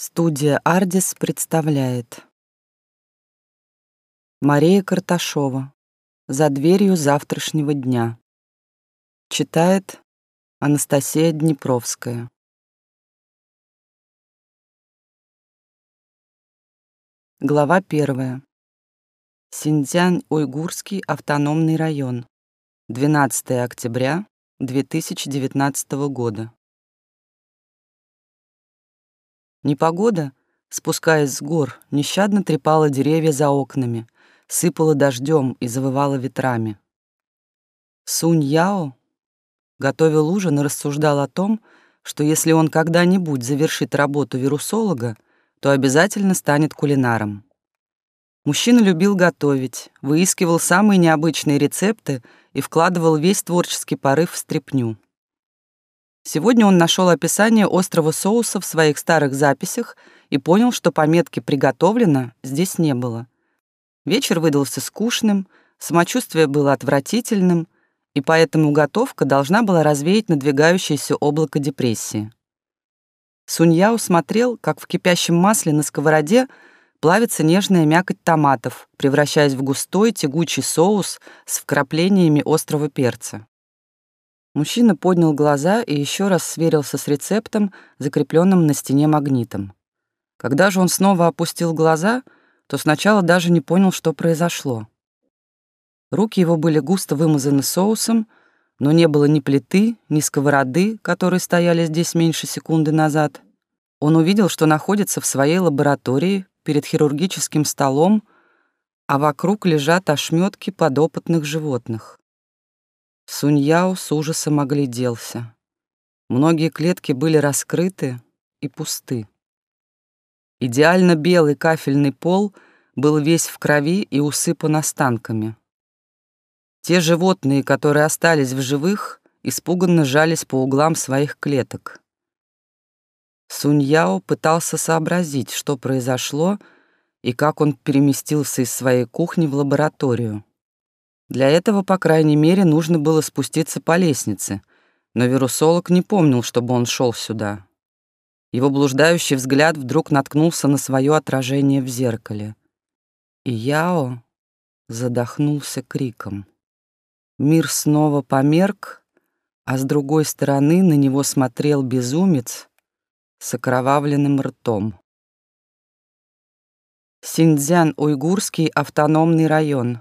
Студия «Ардис» представляет Мария Карташова «За дверью завтрашнего дня» Читает Анастасия Днепровская Глава первая. Синьцзянь-Уйгурский автономный район. 12 октября 2019 года. Непогода, спускаясь с гор, нещадно трепала деревья за окнами, сыпала дождем и завывала ветрами. Сунь Яо готовил ужин и рассуждал о том, что если он когда-нибудь завершит работу вирусолога, то обязательно станет кулинаром. Мужчина любил готовить, выискивал самые необычные рецепты и вкладывал весь творческий порыв в стряпню. Сегодня он нашел описание острого соуса в своих старых записях и понял, что пометки «приготовлено» здесь не было. Вечер выдался скучным, самочувствие было отвратительным, и поэтому готовка должна была развеять надвигающееся облако депрессии. Суньяо смотрел, как в кипящем масле на сковороде плавится нежная мякоть томатов, превращаясь в густой тягучий соус с вкраплениями острого перца. Мужчина поднял глаза и еще раз сверился с рецептом, закрепленным на стене магнитом. Когда же он снова опустил глаза, то сначала даже не понял, что произошло. Руки его были густо вымазаны соусом, но не было ни плиты, ни сковороды, которые стояли здесь меньше секунды назад. Он увидел, что находится в своей лаборатории перед хирургическим столом, а вокруг лежат ошметки подопытных животных. Суньяо с ужасом огляделся. Многие клетки были раскрыты и пусты. Идеально белый кафельный пол был весь в крови и усыпан останками. Те животные, которые остались в живых, испуганно жались по углам своих клеток. Суньяо пытался сообразить, что произошло и как он переместился из своей кухни в лабораторию. Для этого, по крайней мере, нужно было спуститься по лестнице, но вирусолог не помнил, чтобы он шел сюда. Его блуждающий взгляд вдруг наткнулся на свое отражение в зеркале. И Яо задохнулся криком. Мир снова померк, а с другой стороны на него смотрел безумец с окровавленным ртом. Синьцзян-Уйгурский автономный район.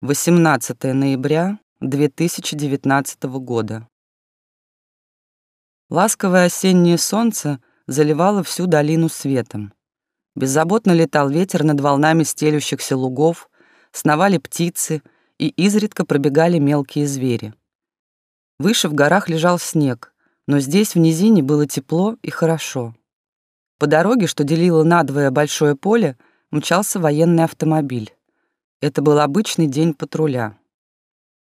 18 ноября 2019 года. Ласковое осеннее солнце заливало всю долину светом. Беззаботно летал ветер над волнами стелющихся лугов, сновали птицы и изредка пробегали мелкие звери. Выше в горах лежал снег, но здесь в низине было тепло и хорошо. По дороге, что делило надвое большое поле, мчался военный автомобиль. Это был обычный день патруля.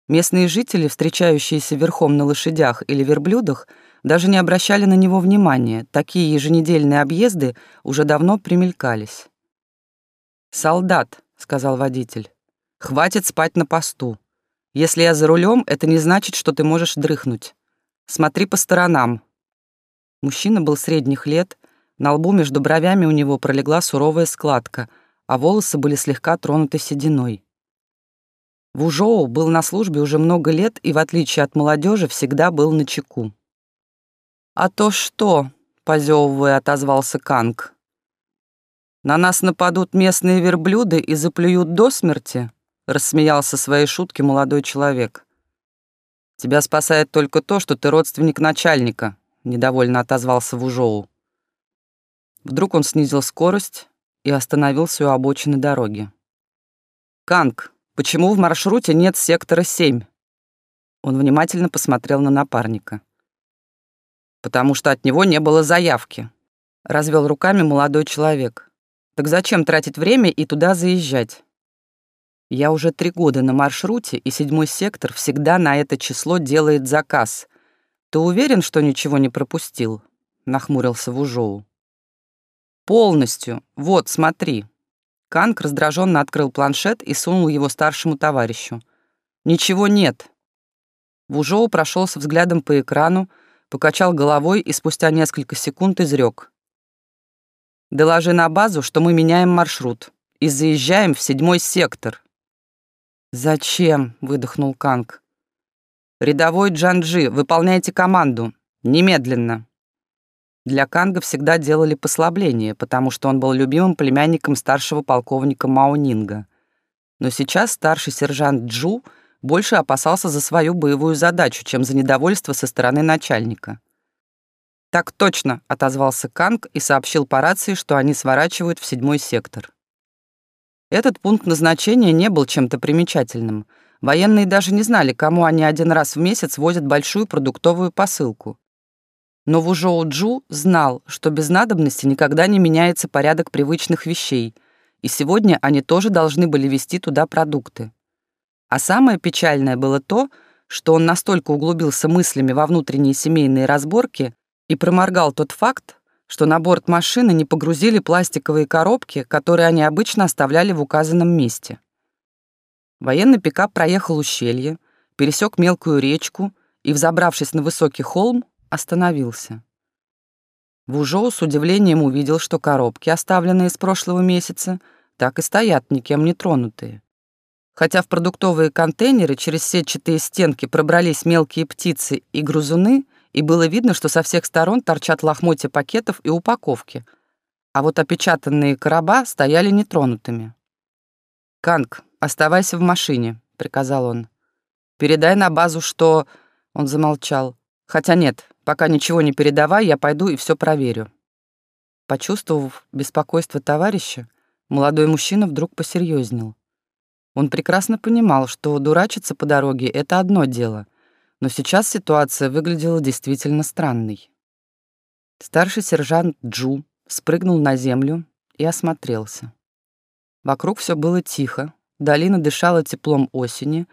Местные жители, встречающиеся верхом на лошадях или верблюдах, даже не обращали на него внимания, такие еженедельные объезды уже давно примелькались. «Солдат», — сказал водитель, — «хватит спать на посту. Если я за рулем, это не значит, что ты можешь дрыхнуть. Смотри по сторонам». Мужчина был средних лет, на лбу между бровями у него пролегла суровая складка — а волосы были слегка тронуты сединой. Вужоу был на службе уже много лет и, в отличие от молодежи, всегда был на чеку. «А то что?» — позевывая, отозвался Канг. «На нас нападут местные верблюды и заплюют до смерти?» — рассмеялся своей шутки молодой человек. «Тебя спасает только то, что ты родственник начальника», — недовольно отозвался Вужоу. Вдруг он снизил скорость, и остановился у обочины дороги. «Канг, почему в маршруте нет сектора 7?» Он внимательно посмотрел на напарника. «Потому что от него не было заявки», — развел руками молодой человек. «Так зачем тратить время и туда заезжать?» «Я уже три года на маршруте, и седьмой сектор всегда на это число делает заказ. Ты уверен, что ничего не пропустил?» — нахмурился Вужоу. «Полностью. Вот, смотри». Канг раздраженно открыл планшет и сунул его старшему товарищу. «Ничего нет». Вужоу прошелся взглядом по экрану, покачал головой и спустя несколько секунд изрек. доложи на базу, что мы меняем маршрут и заезжаем в седьмой сектор». «Зачем?» — выдохнул Канг. «Рядовой Джанджи, выполняйте команду. Немедленно». Для Канга всегда делали послабление, потому что он был любимым племянником старшего полковника Маонинга. Но сейчас старший сержант Джу больше опасался за свою боевую задачу, чем за недовольство со стороны начальника. «Так точно», — отозвался Канг и сообщил по рации, что они сворачивают в седьмой сектор. Этот пункт назначения не был чем-то примечательным. Военные даже не знали, кому они один раз в месяц возят большую продуктовую посылку. Но Вужоу-Джу знал, что без надобности никогда не меняется порядок привычных вещей, и сегодня они тоже должны были везти туда продукты. А самое печальное было то, что он настолько углубился мыслями во внутренние семейные разборки и проморгал тот факт, что на борт машины не погрузили пластиковые коробки, которые они обычно оставляли в указанном месте. Военный пикап проехал ущелье, пересек мелкую речку и, взобравшись на высокий холм, остановился. Вужоу с удивлением увидел, что коробки, оставленные с прошлого месяца, так и стоят, никем не тронутые. Хотя в продуктовые контейнеры через сетчатые стенки пробрались мелкие птицы и грузуны — и было видно, что со всех сторон торчат лохмотья пакетов и упаковки, а вот опечатанные короба стояли нетронутыми. «Канг, оставайся в машине», — приказал он. «Передай на базу, что...» — он замолчал. «Хотя нет, пока ничего не передавай, я пойду и все проверю». Почувствовав беспокойство товарища, молодой мужчина вдруг посерьезнел. Он прекрасно понимал, что дурачиться по дороге — это одно дело — но сейчас ситуация выглядела действительно странной. Старший сержант Джу спрыгнул на землю и осмотрелся. Вокруг все было тихо, долина дышала теплом осени,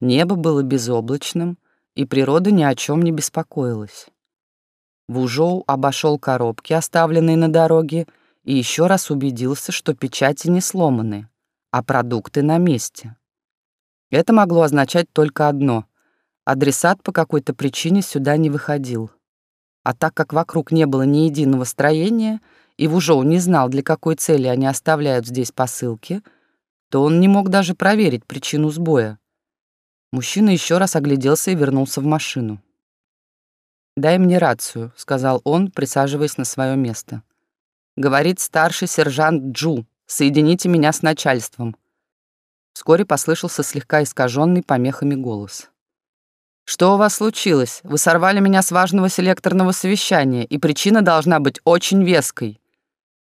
небо было безоблачным, и природа ни о чем не беспокоилась. Вужоу обошел коробки, оставленные на дороге, и еще раз убедился, что печати не сломаны, а продукты на месте. Это могло означать только одно Адресат по какой-то причине сюда не выходил. А так как вокруг не было ни единого строения, и Вужоу не знал, для какой цели они оставляют здесь посылки, то он не мог даже проверить причину сбоя. Мужчина еще раз огляделся и вернулся в машину. «Дай мне рацию», — сказал он, присаживаясь на свое место. «Говорит старший сержант Джу. Соедините меня с начальством». Вскоре послышался слегка искаженный помехами голос. Что у вас случилось? Вы сорвали меня с важного селекторного совещания, и причина должна быть очень веской.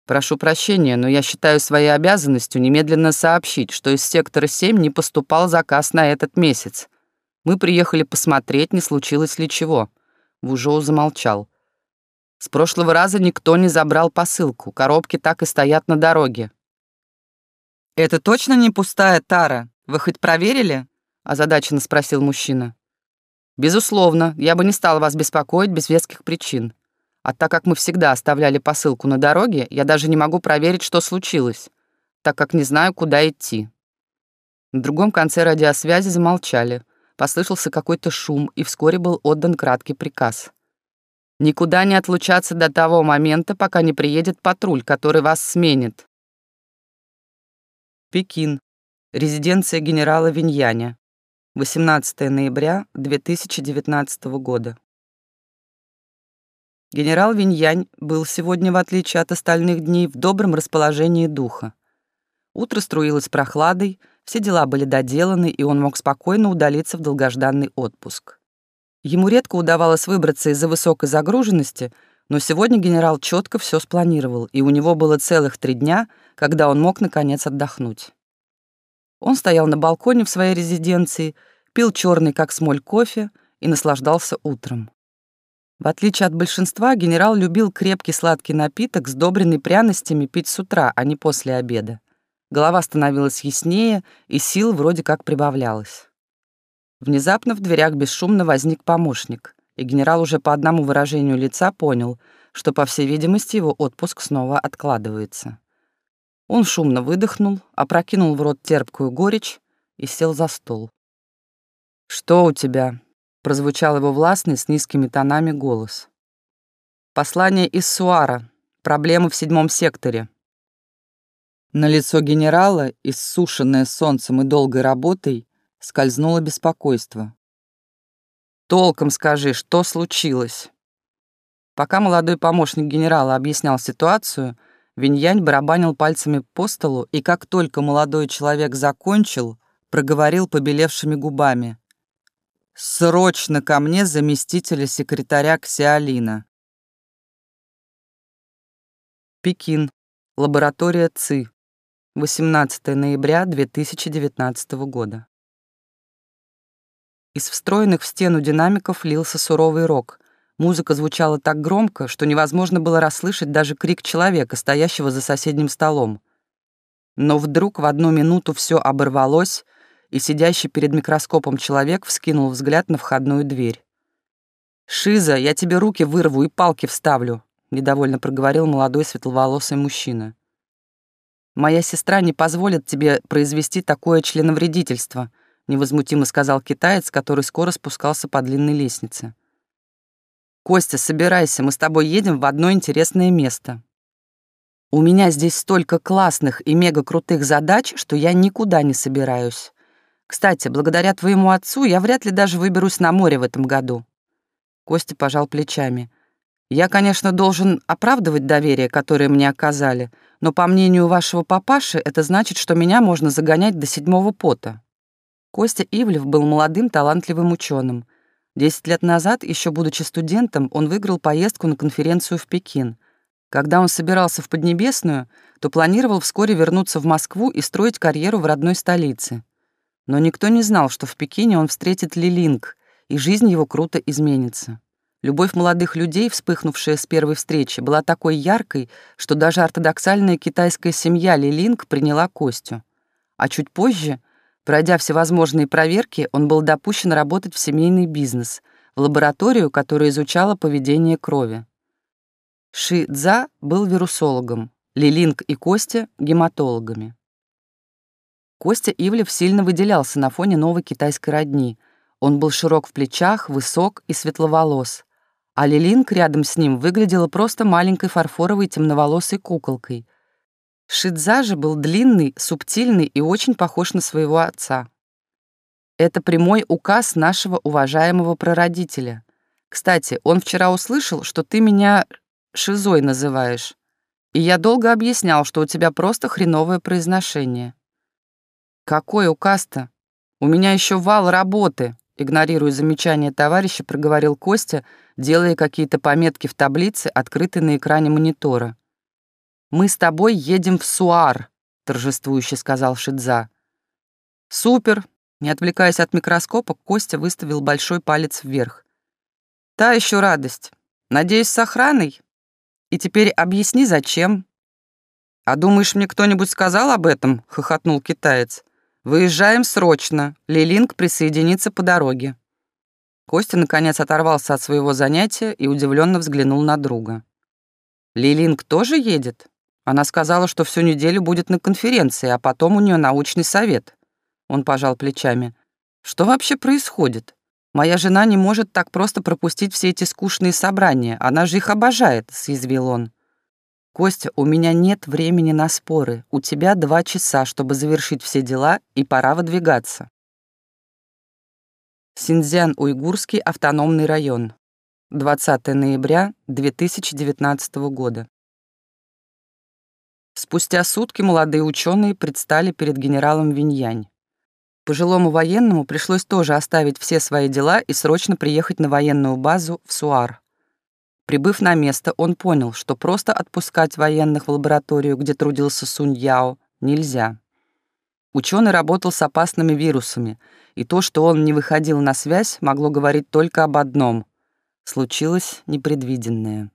Прошу прощения, но я считаю своей обязанностью немедленно сообщить, что из сектора 7 не поступал заказ на этот месяц. Мы приехали посмотреть, не случилось ли чего. Вужоу замолчал. С прошлого раза никто не забрал посылку, коробки так и стоят на дороге. «Это точно не пустая тара? Вы хоть проверили?» — озадаченно спросил мужчина. Безусловно, я бы не стал вас беспокоить без веских причин. А так как мы всегда оставляли посылку на дороге, я даже не могу проверить, что случилось, так как не знаю, куда идти. На другом конце радиосвязи замолчали. Послышался какой-то шум, и вскоре был отдан краткий приказ. «Никуда не отлучаться до того момента, пока не приедет патруль, который вас сменит». Пекин. Резиденция генерала Виньяня. 18 ноября 2019 года. Генерал Виньянь был сегодня, в отличие от остальных дней, в добром расположении духа. Утро струилось прохладой, все дела были доделаны, и он мог спокойно удалиться в долгожданный отпуск. Ему редко удавалось выбраться из-за высокой загруженности, но сегодня генерал четко все спланировал, и у него было целых три дня, когда он мог, наконец, отдохнуть. Он стоял на балконе в своей резиденции, пил черный как смоль кофе и наслаждался утром. В отличие от большинства, генерал любил крепкий сладкий напиток, сдобренный пряностями, пить с утра, а не после обеда. Голова становилась яснее, и сил вроде как прибавлялось. Внезапно в дверях бесшумно возник помощник, и генерал уже по одному выражению лица понял, что, по всей видимости, его отпуск снова откладывается. Он шумно выдохнул, опрокинул в рот терпкую горечь и сел за стол. «Что у тебя?» — прозвучал его властный с низкими тонами голос. «Послание из Суара. Проблемы в седьмом секторе». На лицо генерала, иссушенное солнцем и долгой работой, скользнуло беспокойство. «Толком скажи, что случилось?» Пока молодой помощник генерала объяснял ситуацию, Виньянь барабанил пальцами по столу, и как только молодой человек закончил, проговорил побелевшими губами. «Срочно ко мне заместителя секретаря Ксиалина». Пекин. Лаборатория ЦИ. 18 ноября 2019 года. Из встроенных в стену динамиков лился суровый рок. Музыка звучала так громко, что невозможно было расслышать даже крик человека, стоящего за соседним столом. Но вдруг в одну минуту все оборвалось, и сидящий перед микроскопом человек вскинул взгляд на входную дверь. «Шиза, я тебе руки вырву и палки вставлю», — недовольно проговорил молодой светловолосый мужчина. «Моя сестра не позволит тебе произвести такое членовредительство», невозмутимо сказал китаец, который скоро спускался по длинной лестнице. «Костя, собирайся, мы с тобой едем в одно интересное место. У меня здесь столько классных и мега-крутых задач, что я никуда не собираюсь. Кстати, благодаря твоему отцу я вряд ли даже выберусь на море в этом году». Костя пожал плечами. «Я, конечно, должен оправдывать доверие, которое мне оказали, но, по мнению вашего папаши, это значит, что меня можно загонять до седьмого пота». Костя Ивлев был молодым, талантливым ученым. Десять лет назад, еще будучи студентом, он выиграл поездку на конференцию в Пекин. Когда он собирался в Поднебесную, то планировал вскоре вернуться в Москву и строить карьеру в родной столице. Но никто не знал, что в Пекине он встретит Лилинг, и жизнь его круто изменится. Любовь молодых людей, вспыхнувшая с первой встречи, была такой яркой, что даже ортодоксальная китайская семья Лилинг приняла Костю. А чуть позже, пройдя всевозможные проверки, он был допущен работать в семейный бизнес, в лабораторию, которая изучала поведение крови. Ши Цза был вирусологом, Лилинг и Костя — гематологами. Костя Ивлев сильно выделялся на фоне новой китайской родни. Он был широк в плечах, высок и светловолос а Лилинг рядом с ним выглядела просто маленькой фарфоровой темноволосой куколкой. Шидза же был длинный, субтильный и очень похож на своего отца. Это прямой указ нашего уважаемого прародителя. Кстати, он вчера услышал, что ты меня шизой называешь. И я долго объяснял, что у тебя просто хреновое произношение. Какой указ-то? У меня еще вал работы, игнорируя замечание товарища, проговорил Костя, делая какие-то пометки в таблице, открытой на экране монитора. «Мы с тобой едем в Суар», — торжествующе сказал Шидза. «Супер!» — не отвлекаясь от микроскопа, Костя выставил большой палец вверх. «Та еще радость. Надеюсь, с охраной? И теперь объясни, зачем?» «А думаешь, мне кто-нибудь сказал об этом?» — хохотнул китаец. «Выезжаем срочно. Лилинг присоединится по дороге». Костя наконец оторвался от своего занятия и удивленно взглянул на друга. «Лилинг тоже едет?» Она сказала, что всю неделю будет на конференции, а потом у нее научный совет. Он пожал плечами. «Что вообще происходит? Моя жена не может так просто пропустить все эти скучные собрания. Она же их обожает», — съязвил он. «Костя, у меня нет времени на споры. У тебя два часа, чтобы завершить все дела, и пора выдвигаться». Синьцзян-Уйгурский автономный район. 20 ноября 2019 года. Спустя сутки молодые ученые предстали перед генералом Виньянь. Пожилому военному пришлось тоже оставить все свои дела и срочно приехать на военную базу в Суар. Прибыв на место, он понял, что просто отпускать военных в лабораторию, где трудился Сунь Яо, нельзя. Ученый работал с опасными вирусами, и то, что он не выходил на связь, могло говорить только об одном — случилось непредвиденное.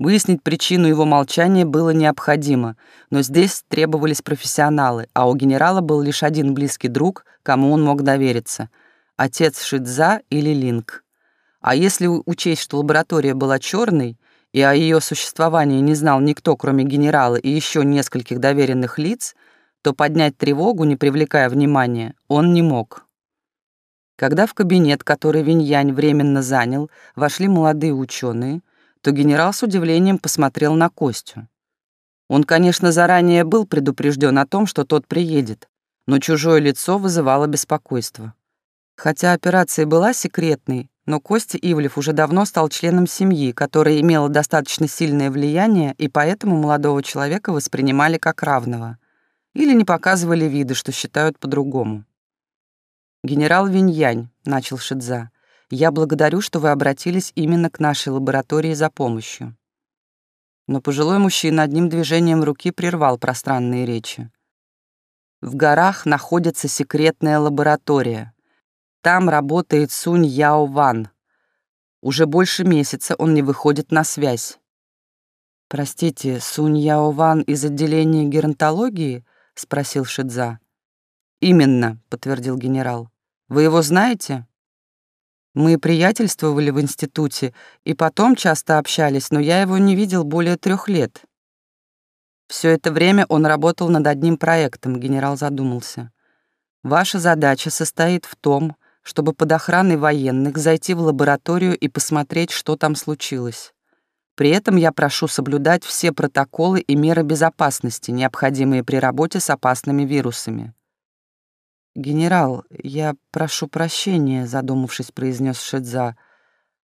Выяснить причину его молчания было необходимо, но здесь требовались профессионалы, а у генерала был лишь один близкий друг, кому он мог довериться — отец Шидза или Линк. А если учесть, что лаборатория была черной, и о ее существовании не знал никто, кроме генерала и еще нескольких доверенных лиц, то поднять тревогу, не привлекая внимания, он не мог. Когда в кабинет, который Виньянь временно занял, вошли молодые ученые, то генерал с удивлением посмотрел на Костю. Он, конечно, заранее был предупрежден о том, что тот приедет, но чужое лицо вызывало беспокойство. Хотя операция была секретной, но Костя Ивлев уже давно стал членом семьи, которая имела достаточно сильное влияние, и поэтому молодого человека воспринимали как равного. Или не показывали виды, что считают по-другому. «Генерал Виньянь», — начал Шидза, — «я благодарю, что вы обратились именно к нашей лаборатории за помощью». Но пожилой мужчина одним движением руки прервал пространные речи. В горах находится секретная лаборатория. Там работает Сунь Яо Ван. Уже больше месяца он не выходит на связь. «Простите, Сунь Яо Ван из отделения геронтологии?» — спросил Шидза. «Именно», — подтвердил генерал. «Вы его знаете?» «Мы приятельствовали в институте и потом часто общались, но я его не видел более трех лет». Все это время он работал над одним проектом, генерал задумался. Ваша задача состоит в том, чтобы под охраной военных зайти в лабораторию и посмотреть, что там случилось. При этом я прошу соблюдать все протоколы и меры безопасности, необходимые при работе с опасными вирусами. «Генерал, я прошу прощения», — задумавшись, произнес Шидза.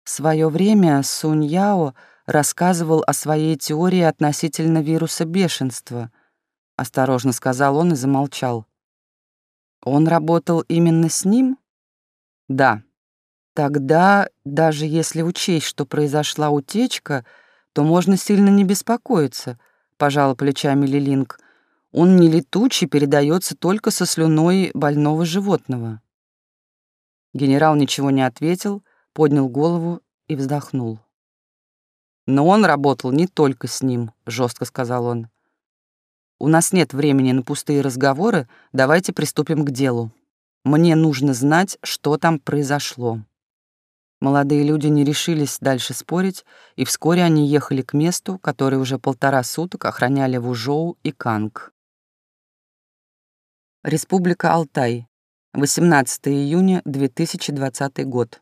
«В свое время Сунь Яо рассказывал о своей теории относительно вируса бешенства», — осторожно сказал он и замолчал. «Он работал именно с ним?» Да. Тогда, даже если учесть, что произошла утечка, то можно сильно не беспокоиться, пожала плечами Лилинг. Он не летучий, передается только со слюной больного животного. Генерал ничего не ответил, поднял голову и вздохнул. Но он работал не только с ним, жестко сказал он. У нас нет времени на пустые разговоры, давайте приступим к делу. Мне нужно знать, что там произошло. Молодые люди не решились дальше спорить, и вскоре они ехали к месту, которое уже полтора суток охраняли Вужоу и Канг. Республика Алтай. 18 июня 2020 год.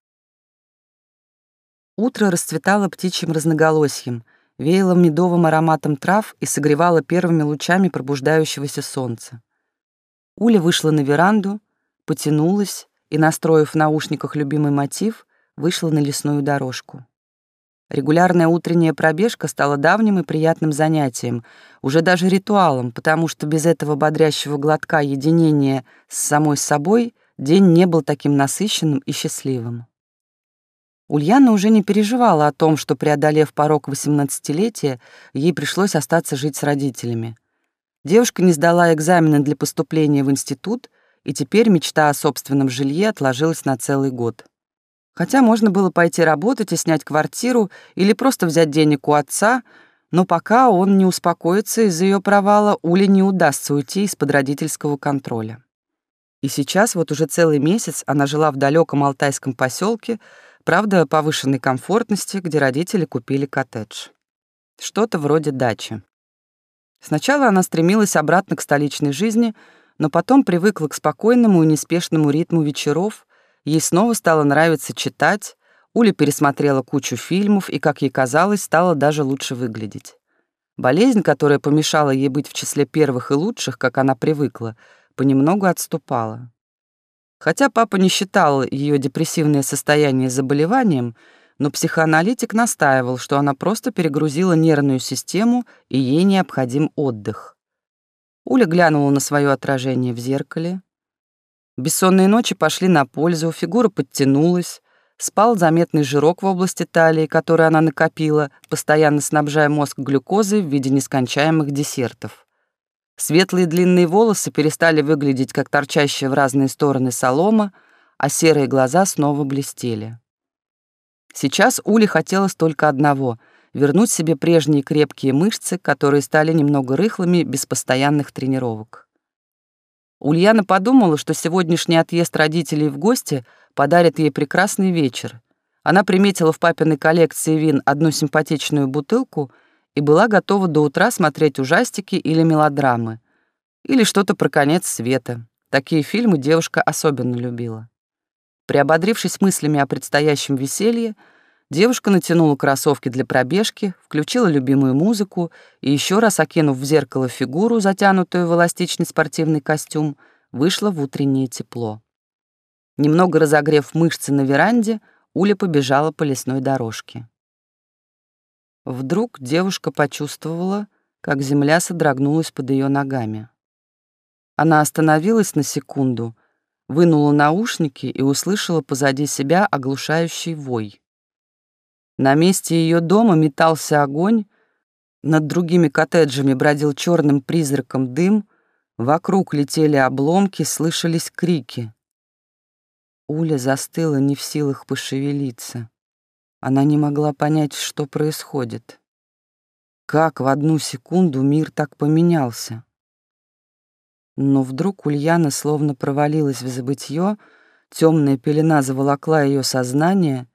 Утро расцветало птичьим разноголосьем, веяло медовым ароматом трав и согревало первыми лучами пробуждающегося солнца. Уля вышла на веранду, потянулась и, настроив в наушниках любимый мотив, вышла на лесную дорожку. Регулярная утренняя пробежка стала давним и приятным занятием, уже даже ритуалом, потому что без этого бодрящего глотка единения с самой собой день не был таким насыщенным и счастливым. Ульяна уже не переживала о том, что, преодолев порог 18-летия, ей пришлось остаться жить с родителями. Девушка не сдала экзамены для поступления в институт — и теперь мечта о собственном жилье отложилась на целый год. Хотя можно было пойти работать и снять квартиру или просто взять денег у отца, но пока он не успокоится из-за ее провала, Уле не удастся уйти из-под родительского контроля. И сейчас вот уже целый месяц она жила в далеком алтайском поселке, правда, повышенной комфортности, где родители купили коттедж. Что-то вроде дачи. Сначала она стремилась обратно к столичной жизни — но потом привыкла к спокойному и неспешному ритму вечеров, ей снова стало нравиться читать, Уля пересмотрела кучу фильмов и, как ей казалось, стала даже лучше выглядеть. Болезнь, которая помешала ей быть в числе первых и лучших, как она привыкла, понемногу отступала. Хотя папа не считал ее депрессивное состояние заболеванием, но психоаналитик настаивал, что она просто перегрузила нервную систему и ей необходим отдых. Уля глянула на свое отражение в зеркале. Бессонные ночи пошли на пользу, фигура подтянулась, спал заметный жирок в области талии, который она накопила, постоянно снабжая мозг глюкозой в виде нескончаемых десертов. Светлые длинные волосы перестали выглядеть как торчащая в разные стороны солома, а серые глаза снова блестели. Сейчас Уле хотелось только одного — вернуть себе прежние крепкие мышцы, которые стали немного рыхлыми без постоянных тренировок. Ульяна подумала, что сегодняшний отъезд родителей в гости подарит ей прекрасный вечер. Она приметила в папиной коллекции вин одну симпатичную бутылку и была готова до утра смотреть ужастики или мелодрамы. Или что-то про конец света. Такие фильмы девушка особенно любила. Приободрившись мыслями о предстоящем веселье, Девушка натянула кроссовки для пробежки, включила любимую музыку и еще раз окинув в зеркало фигуру, затянутую в эластичный спортивный костюм, вышла в утреннее тепло. Немного разогрев мышцы на веранде, Уля побежала по лесной дорожке. Вдруг девушка почувствовала, как земля содрогнулась под ее ногами. Она остановилась на секунду, вынула наушники и услышала позади себя оглушающий вой. На месте ее дома метался огонь, над другими коттеджами бродил черным призраком дым, вокруг летели обломки, слышались крики. Уля застыла не в силах пошевелиться. Она не могла понять, что происходит. Как в одну секунду мир так поменялся? Но вдруг Ульяна словно провалилась в забытье, темная пелена заволокла ее сознание,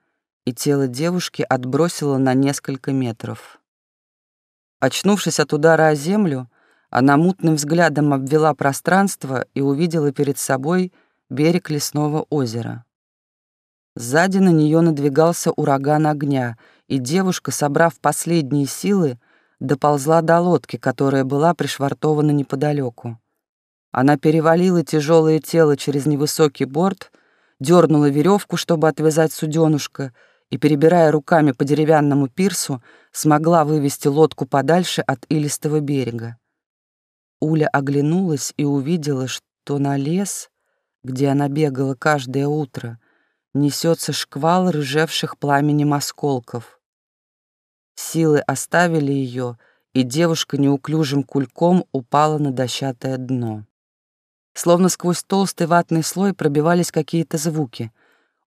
и тело девушки отбросило на несколько метров. Очнувшись от удара о землю, она мутным взглядом обвела пространство и увидела перед собой берег лесного озера. Сзади на нее надвигался ураган огня, и девушка, собрав последние силы, доползла до лодки, которая была пришвартована неподалеку. Она перевалила тяжелое тело через невысокий борт, дернула веревку, чтобы отвязать суденушка, и, перебирая руками по деревянному пирсу, смогла вывести лодку подальше от илистого берега. Уля оглянулась и увидела, что на лес где она бегала каждое утро, несется шквал рыжевших пламенем осколков. Силы оставили ее, и девушка неуклюжим кульком упала на дощатое дно. Словно сквозь толстый ватный слой пробивались какие-то звуки.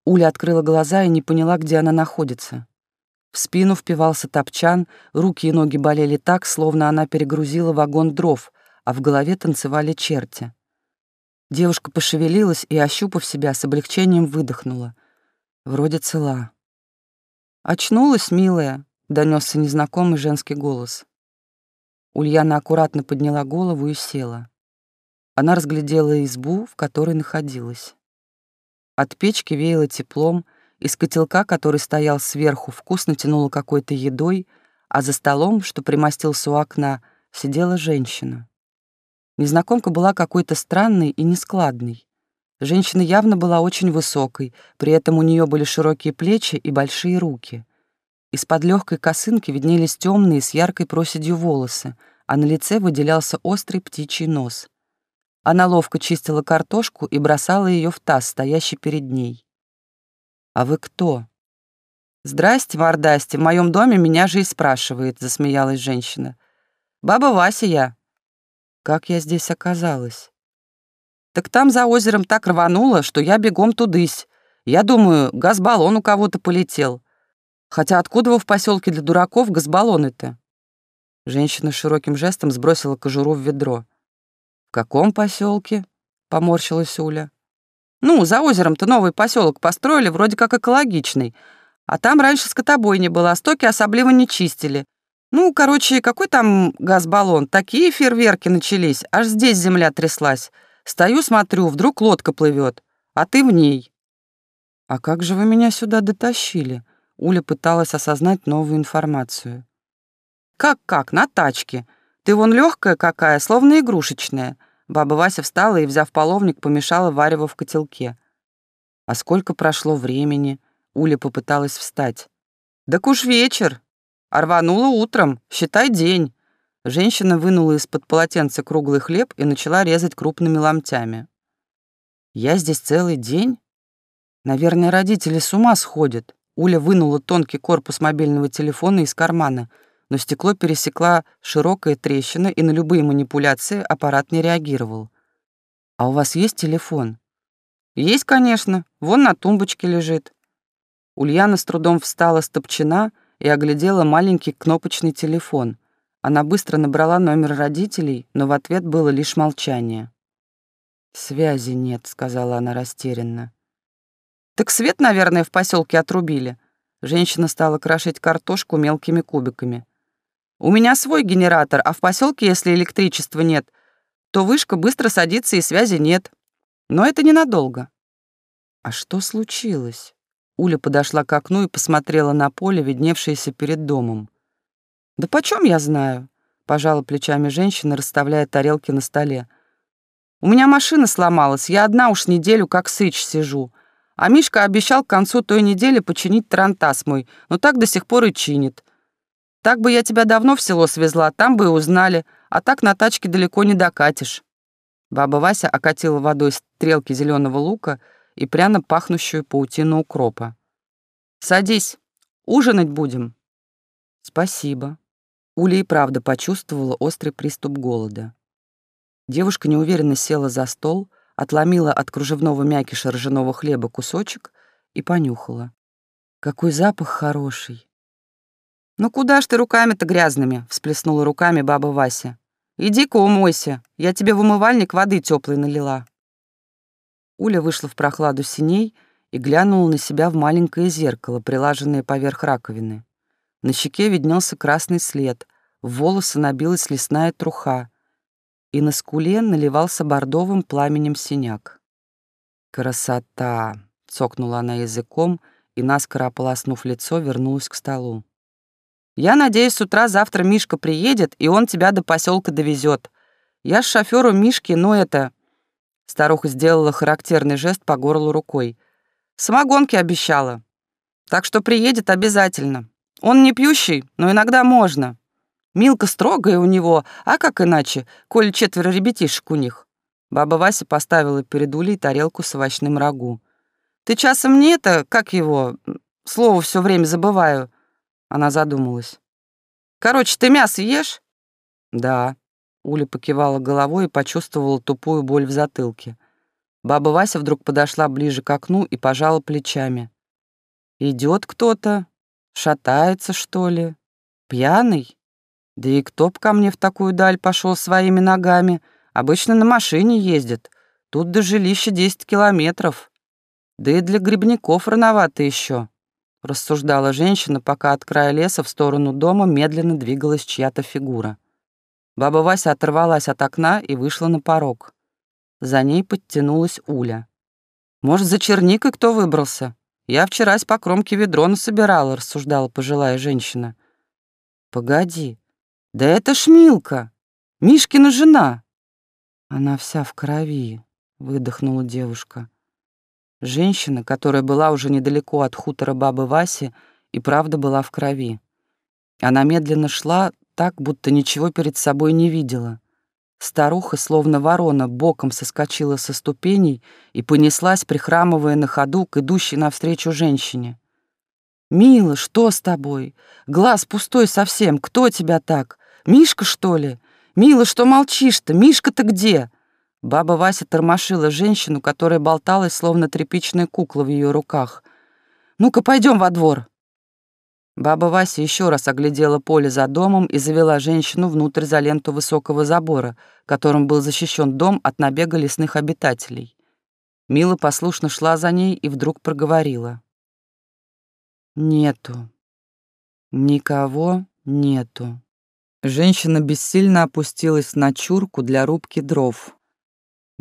Уля открыла глаза и не поняла, где она находится. В спину впивался топчан, руки и ноги болели так, словно она перегрузила вагон дров, а в голове танцевали черти. Девушка пошевелилась и, ощупав себя, с облегчением выдохнула. Вроде цела. «Очнулась, милая», — донесся незнакомый женский голос. Ульяна аккуратно подняла голову и села. Она разглядела избу, в которой находилась. От печки веяло теплом, из котелка, который стоял сверху, вкусно тянуло какой-то едой, а за столом, что примостился у окна, сидела женщина. Незнакомка была какой-то странной и нескладной. Женщина явно была очень высокой, при этом у нее были широкие плечи и большие руки. Из-под легкой косынки виднелись темные с яркой проседью волосы, а на лице выделялся острый птичий нос. Она ловко чистила картошку и бросала ее в таз, стоящий перед ней. «А вы кто?» «Здрасте, мордасти, в моем доме меня же и спрашивает», — засмеялась женщина. «Баба Вася я, как я здесь оказалась? Так там за озером так рвануло, что я бегом тудысь. Я думаю, газбаллон у кого-то полетел. Хотя откуда вы в поселке для дураков газбаллоны-то? Женщина широким жестом сбросила кожуру в ведро. В каком поселке? поморщилась Уля. Ну, за озером-то новый поселок построили, вроде как экологичный. А там раньше скотобойни была, стоки особливо не чистили. Ну, короче, какой там газ-баллон? Такие фейерверки начались, аж здесь земля тряслась. Стою, смотрю, вдруг лодка плывет, а ты в ней. А как же вы меня сюда дотащили? Уля пыталась осознать новую информацию. Как-как, на тачке. Ты вон легкая какая, словно игрушечная. Баба Вася встала и, взяв половник, помешала варево в котелке. А сколько прошло времени? Уля попыталась встать. Да уж вечер, а рванула утром, считай день. Женщина вынула из-под полотенца круглый хлеб и начала резать крупными ломтями. Я здесь целый день? Наверное, родители с ума сходят. Уля вынула тонкий корпус мобильного телефона из кармана, но стекло пересекла широкая трещина, и на любые манипуляции аппарат не реагировал. «А у вас есть телефон?» «Есть, конечно. Вон на тумбочке лежит». Ульяна с трудом встала с топчина и оглядела маленький кнопочный телефон. Она быстро набрала номер родителей, но в ответ было лишь молчание. «Связи нет», — сказала она растерянно. «Так свет, наверное, в поселке отрубили». Женщина стала крошить картошку мелкими кубиками. «У меня свой генератор, а в поселке, если электричества нет, то вышка быстро садится и связи нет. Но это ненадолго». «А что случилось?» Уля подошла к окну и посмотрела на поле, видневшееся перед домом. «Да почем я знаю?» — пожала плечами женщина, расставляя тарелки на столе. «У меня машина сломалась, я одна уж неделю как сыч сижу. А Мишка обещал к концу той недели починить тарантас мой, но так до сих пор и чинит. Так бы я тебя давно в село свезла, там бы и узнали, а так на тачке далеко не докатишь». Баба Вася окатила водой стрелки зеленого лука и пряно пахнущую паутину укропа. «Садись, ужинать будем». «Спасибо». Уля и правда почувствовала острый приступ голода. Девушка неуверенно села за стол, отломила от кружевного мякиша ржаного хлеба кусочек и понюхала. Какой запах хороший. «Ну куда ж ты руками-то грязными?» — всплеснула руками баба Вася. «Иди-ка умойся, я тебе в умывальник воды теплой налила». Уля вышла в прохладу синей и глянула на себя в маленькое зеркало, прилаженное поверх раковины. На щеке виднелся красный след, в волосы набилась лесная труха, и на скуле наливался бордовым пламенем синяк. «Красота!» — цокнула она языком и, наскоро ополоснув лицо, вернулась к столу. «Я надеюсь, с утра завтра Мишка приедет, и он тебя до поселка довезет. Я с шоферу Мишки, но это...» Старуха сделала характерный жест по горлу рукой. «Самогонки обещала. Так что приедет обязательно. Он не пьющий, но иногда можно. Милка строгая у него, а как иначе, коли четверо ребятишек у них?» Баба Вася поставила перед Улей тарелку с овощным рагу. «Ты часом не это, как его, слово все время забываю?» Она задумалась. «Короче, ты мясо ешь?» «Да». Уля покивала головой и почувствовала тупую боль в затылке. Баба Вася вдруг подошла ближе к окну и пожала плечами. Идет кто-то, шатается, что ли, пьяный?» Да и кто б ко мне в такую даль пошел своими ногами? Обычно на машине ездит. Тут до жилища 10 километров. Да и для грибников рановато еще. Рассуждала женщина, пока от края леса в сторону дома медленно двигалась чья-то фигура. Баба Вася оторвалась от окна и вышла на порог. За ней подтянулась Уля. «Может, за черникой кто выбрался? Я вчера по кромке ведро насобирала», — рассуждала пожилая женщина. «Погоди, да это Шмилка, Мишкина жена. Она вся в крови, выдохнула девушка. Женщина, которая была уже недалеко от хутора бабы Васи, и правда была в крови. Она медленно шла так, будто ничего перед собой не видела. Старуха, словно ворона, боком соскочила со ступеней и понеслась, прихрамывая на ходу к идущей навстречу женщине. «Мила, что с тобой? Глаз пустой совсем, кто тебя так? Мишка, что ли? Мила, что молчишь-то? Мишка-то где?» Баба Вася тормошила женщину, которая болталась, словно тряпичная кукла в ее руках. «Ну-ка, пойдем во двор». Баба Вася еще раз оглядела поле за домом и завела женщину внутрь за ленту высокого забора, которым был защищен дом от набега лесных обитателей. Мила послушно шла за ней и вдруг проговорила. «Нету. Никого нету». Женщина бессильно опустилась на чурку для рубки дров.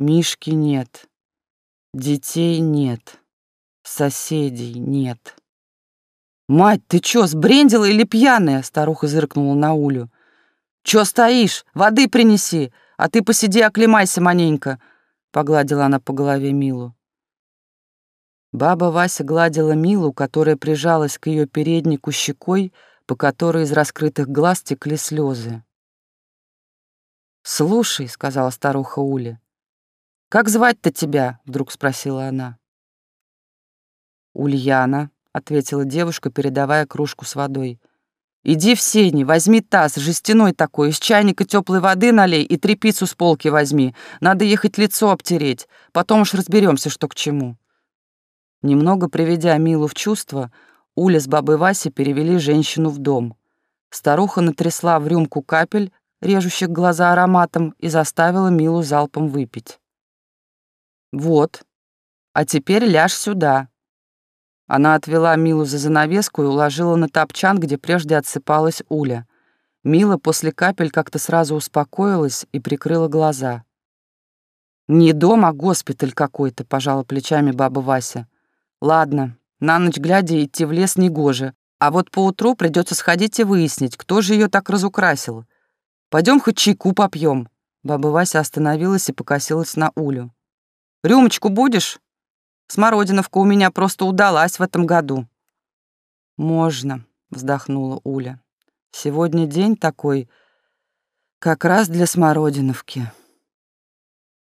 Мишки нет. Детей нет. Соседей нет. «Мать, ты чё, сбрендила или пьяная?» Старуха зыркнула на Улю. «Чё стоишь? Воды принеси, а ты посиди, оклемайся маненько», — погладила она по голове Милу. Баба Вася гладила Милу, которая прижалась к ее переднику щекой, по которой из раскрытых глаз текли слезы. «Слушай», — сказала старуха Уля, — «как звать-то тебя?» — вдруг спросила она. «Ульяна», — ответила девушка, передавая кружку с водой. «Иди в сени, возьми таз, жестяной такой, из чайника теплой воды налей и трепицу с полки возьми. Надо ехать лицо обтереть, потом уж разберемся, что к чему». Немного приведя Милу в чувство, Уля с бабой Васей перевели женщину в дом. Старуха натрясла в рюмку капель, режущих глаза ароматом, и заставила Милу залпом выпить. «Вот, а теперь ляжь сюда». Она отвела Милу за занавеску и уложила на топчан, где прежде отсыпалась Уля. Мила после капель как-то сразу успокоилась и прикрыла глаза. «Не дом, а госпиталь какой-то», — пожала плечами баба Вася. «Ладно, На ночь глядя идти в лес негоже, а вот поутру придется сходить и выяснить, кто же ее так разукрасил. Пойдем хоть чайку попьем. Баба Вася остановилась и покосилась на Улю. «Рюмочку будешь? Смородиновка у меня просто удалась в этом году». «Можно», — вздохнула Уля. «Сегодня день такой, как раз для Смородиновки».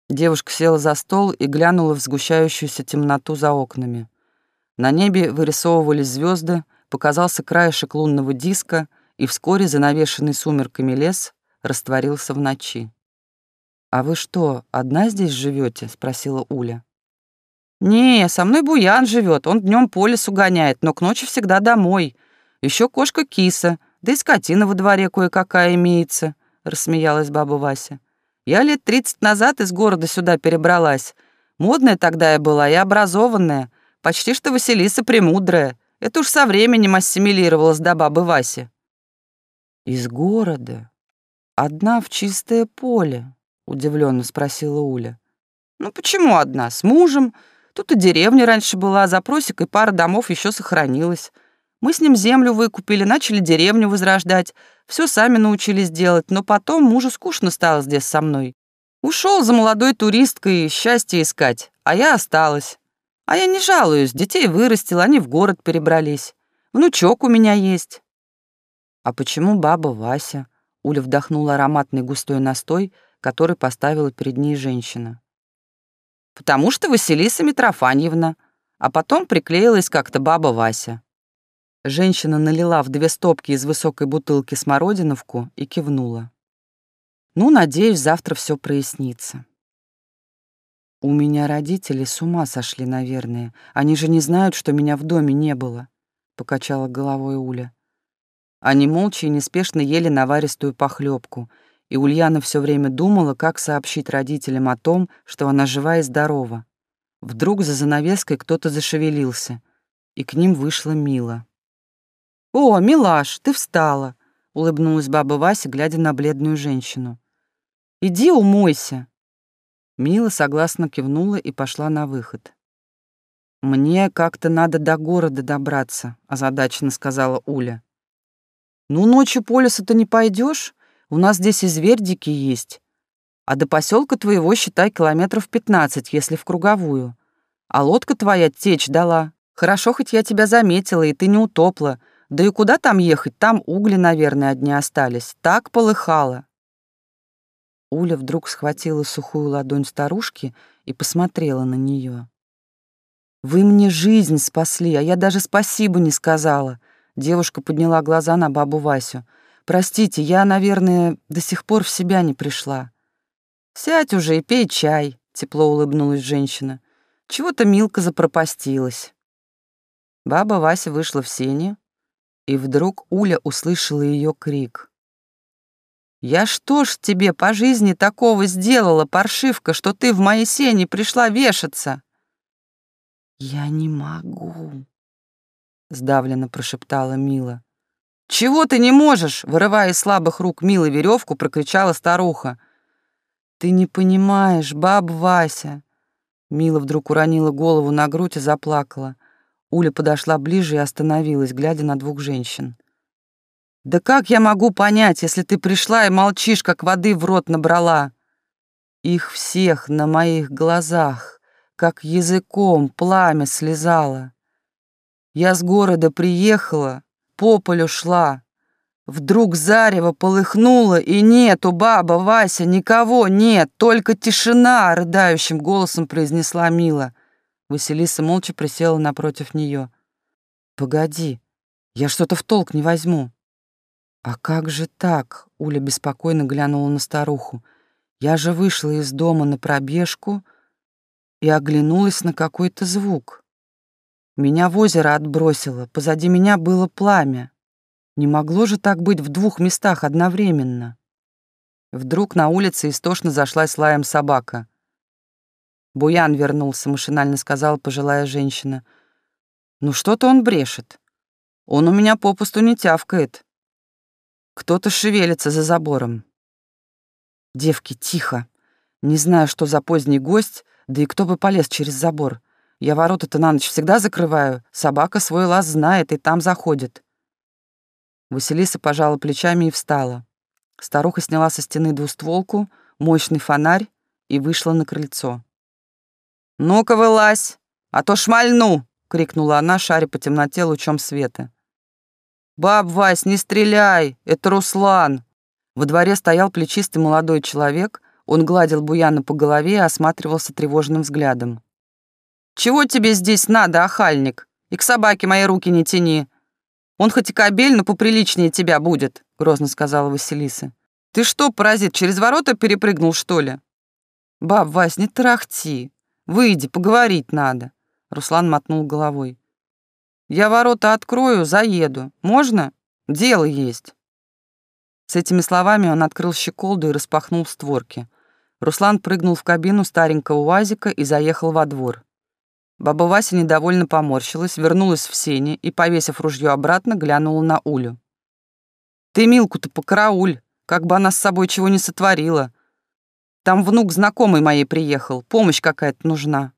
Девушка села за стол и глянула в сгущающуюся темноту за окнами. На небе вырисовывались звезды, показался краешек лунного диска, и вскоре занавешенный сумерками лес растворился в ночи. «А вы что, одна здесь живете? спросила Уля. «Не, со мной Буян живет. Он днем по лесу гоняет, но к ночи всегда домой. Еще кошка Киса, да и скотина во дворе кое-какая имеется», — рассмеялась баба Вася. «Я лет тридцать назад из города сюда перебралась. Модная тогда я была и образованная. Почти что Василиса Премудрая. Это уж со временем ассимилировалась до бабы Васи». «Из города? Одна в чистое поле?» Удивленно спросила Уля. Ну почему одна? С мужем. Тут и деревня раньше была, за просекой пара домов еще сохранилась. Мы с ним землю выкупили, начали деревню возрождать. Все сами научились делать, но потом мужу скучно стало здесь со мной. Ушел за молодой туристкой счастье искать, а я осталась. А я не жалуюсь, детей вырастила, они в город перебрались. Внучок у меня есть. А почему баба Вася? Уля вдохнула ароматный густой настой, который поставила перед ней женщина. «Потому что Василиса Митрофаньевна, а потом приклеилась как-то баба Вася». Женщина налила в две стопки из высокой бутылки смородиновку и кивнула. «Ну, надеюсь, завтра все прояснится». «У меня родители с ума сошли, наверное. Они же не знают, что меня в доме не было», — покачала головой Уля. Они молча и неспешно ели наваристую похлебку, и Ульяна все время думала, как сообщить родителям о том, что она жива и здорова. Вдруг за занавеской кто-то зашевелился, и к ним вышла Мила. «О, милаш, ты встала!» — улыбнулась баба Вася, глядя на бледную женщину. «Иди умойся!» Мила согласно кивнула и пошла на выход. «Мне как-то надо до города добраться», — озадаченно сказала Уля. «Ну, ночью по лесу-то не пойдешь? У нас здесь и зверь дикий есть. А до поселка твоего, считай, километров пятнадцать, если в круговую. А лодка твоя течь дала. Хорошо, хоть я тебя заметила, и ты не утопла. Да и куда там ехать? Там угли, наверное, одни остались. Так полыхало. Уля вдруг схватила сухую ладонь старушки и посмотрела на нее. «Вы мне жизнь спасли, а я даже спасибо не сказала». Девушка подняла глаза на бабу Васю. Простите, я, наверное, до сих пор в себя не пришла. Сядь уже и пей чай, тепло улыбнулась женщина. Чего-то Милка запропастилась. Баба Вася вышла в сене, и вдруг Уля услышала ее крик. «Я что ж тебе по жизни такого сделала, паршивка, что ты в моей сене пришла вешаться?» «Я не могу», — сдавленно прошептала Мила. «Чего ты не можешь?» — вырывая из слабых рук Милы веревку, прокричала старуха. «Ты не понимаешь, баб Вася!» Мила вдруг уронила голову на грудь и заплакала. Уля подошла ближе и остановилась, глядя на двух женщин. «Да как я могу понять, если ты пришла и молчишь, как воды в рот набрала?» Их всех на моих глазах, как языком пламя слезало. Я с города приехала, по полю шла. Вдруг зарево полыхнуло, и нету, баба, Вася, никого нет, только тишина, рыдающим голосом произнесла Мила. Василиса молча присела напротив нее. «Погоди, я что-то в толк не возьму». «А как же так?» — Уля беспокойно глянула на старуху. «Я же вышла из дома на пробежку и оглянулась на какой-то звук». Меня в озеро отбросило, позади меня было пламя. Не могло же так быть в двух местах одновременно. Вдруг на улице истошно зашлась лаем собака. «Буян вернулся», — машинально сказала пожилая женщина. «Ну что-то он брешет. Он у меня попусту не тявкает. Кто-то шевелится за забором». «Девки, тихо. Не знаю, что за поздний гость, да и кто бы полез через забор. Я ворота-то на ночь всегда закрываю. Собака свой лаз знает и там заходит». Василиса пожала плечами и встала. Старуха сняла со стены двустволку, мощный фонарь и вышла на крыльцо. «Ну-ка, вылазь, а то шмальну!» — крикнула она, шаря по темноте лучом света. «Баб, Вась, не стреляй! Это Руслан!» Во дворе стоял плечистый молодой человек, он гладил Буяна по голове и осматривался тревожным взглядом. «Чего тебе здесь надо, охальник? И к собаке мои руки не тяни. Он хоть и кобель, но поприличнее тебя будет», — грозно сказала Василиса. «Ты что, паразит, через ворота перепрыгнул, что ли?» «Баб, Вась, не трахти. Выйди, поговорить надо». Руслан мотнул головой. «Я ворота открою, заеду. Можно? Дело есть». С этими словами он открыл щеколду и распахнул створки. Руслан прыгнул в кабину старенького УАЗика и заехал во двор. Баба Вася недовольно поморщилась, вернулась в сени и, повесив ружье обратно, глянула на Улю. «Ты Милку-то покарауль, как бы она с собой чего не сотворила. Там внук знакомый моей приехал, помощь какая-то нужна».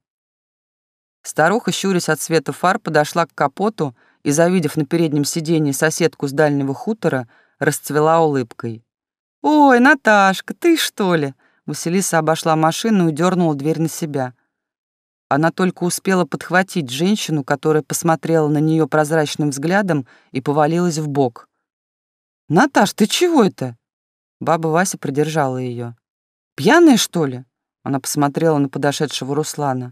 Старуха, щурясь от света фар, подошла к капоту и, завидев на переднем сиденье соседку с дальнего хутора, расцвела улыбкой. «Ой, Наташка, ты что ли?» Василиса обошла машину и дернула дверь на себя. Она только успела подхватить женщину, которая посмотрела на нее прозрачным взглядом и повалилась в бок. «Наташ, ты чего это?» Баба Вася придержала ее. «Пьяная, что ли?» Она посмотрела на подошедшего Руслана.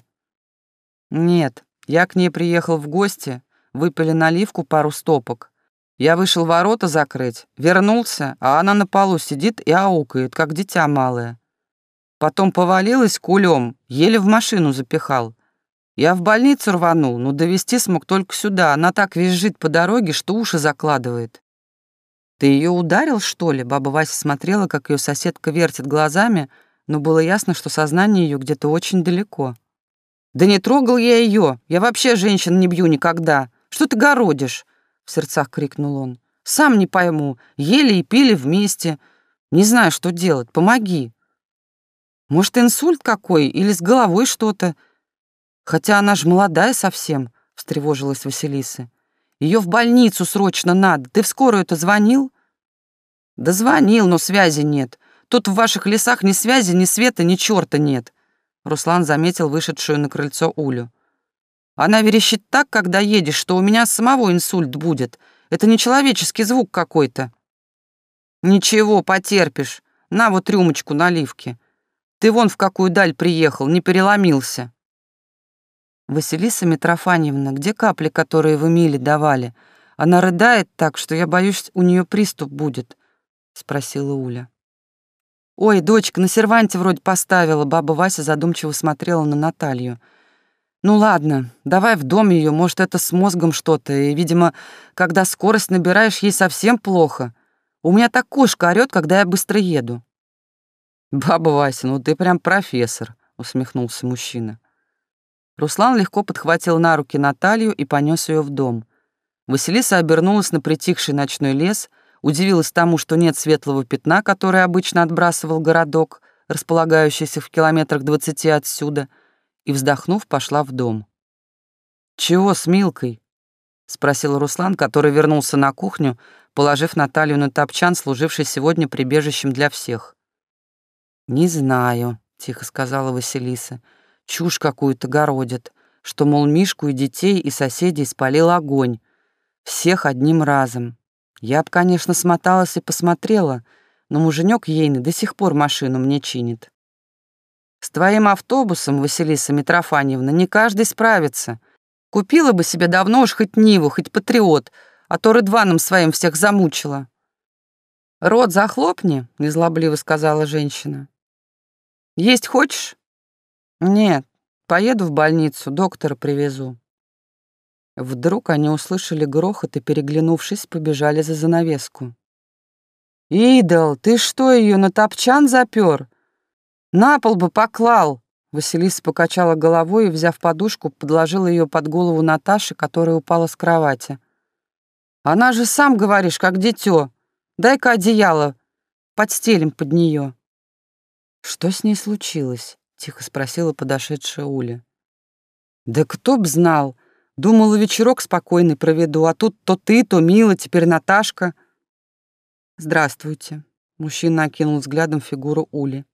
«Нет, я к ней приехал в гости, выпили наливку пару стопок. Я вышел ворота закрыть, вернулся, а она на полу сидит и аукает, как дитя малое. Потом повалилась кулем, еле в машину запихал. Я в больницу рванул, но довести смог только сюда. Она так визжит по дороге, что уши закладывает. «Ты ее ударил, что ли?» Баба Вася смотрела, как ее соседка вертит глазами, но было ясно, что сознание ее где-то очень далеко. «Да не трогал я ее. Я вообще женщин не бью никогда. Что ты городишь?» В сердцах крикнул он. «Сам не пойму. Ели и пили вместе. Не знаю, что делать. Помоги». Может, инсульт какой или с головой что-то? Хотя она ж молодая совсем, встревожилась Василиса. Ее в больницу срочно надо. Ты в скорую-то звонил? Да звонил, но связи нет. Тут в ваших лесах ни связи, ни света, ни черта нет. Руслан заметил вышедшую на крыльцо Улю. Она верещит так, когда едешь, что у меня самого инсульт будет. Это нечеловеческий звук какой-то. Ничего, потерпишь. На вот рюмочку наливки. Ты вон в какую даль приехал, не переломился. Василиса Митрофаньевна, где капли, которые вы Миле давали? Она рыдает так, что я боюсь, у нее приступ будет, спросила Уля. Ой, дочка, на серванте вроде поставила, баба Вася задумчиво смотрела на Наталью. Ну ладно, давай в дом ее, может, это с мозгом что-то, и, видимо, когда скорость набираешь, ей совсем плохо. У меня так кошка орёт, когда я быстро еду. «Баба Вася, ну ты прям профессор», — усмехнулся мужчина. Руслан легко подхватил на руки Наталью и понес ее в дом. Василиса обернулась на притихший ночной лес, удивилась тому, что нет светлого пятна, которое обычно отбрасывал городок, располагающийся в километрах двадцати отсюда, и, вздохнув, пошла в дом. «Чего с Милкой?» — спросил Руслан, который вернулся на кухню, положив Наталью на топчан, служивший сегодня прибежищем для всех. «Не знаю», — тихо сказала Василиса. «Чушь какую-то городит, что, мол, Мишку и детей, и соседей спалил огонь. Всех одним разом. Я б, конечно, смоталась и посмотрела, но муженек ейный до сих пор машину мне чинит. С твоим автобусом, Василиса Митрофаньевна, не каждый справится. Купила бы себе давно уж хоть Ниву, хоть Патриот, а то рыдваном своим всех замучила». «Рот захлопни», — незлобливо сказала женщина. Есть хочешь? Нет, поеду в больницу, доктора привезу. Вдруг они услышали грохот и, переглянувшись, побежали за занавеску. «Идол, ты что, ее на топчан запер? На пол бы поклал!» Василиса покачала головой и, взяв подушку, подложила ее под голову Наташи, которая упала с кровати. «Она же сам, говоришь, как дитё. Дай-ка одеяло, подстелим под нее. «Что с ней случилось?» — тихо спросила подошедшая Уля. Да кто б знал. Думала, вечерок спокойный проведу, а тут то ты, то Мила, теперь Наташка. Здравствуйте. Мужчина окинул взглядом фигуру Ули.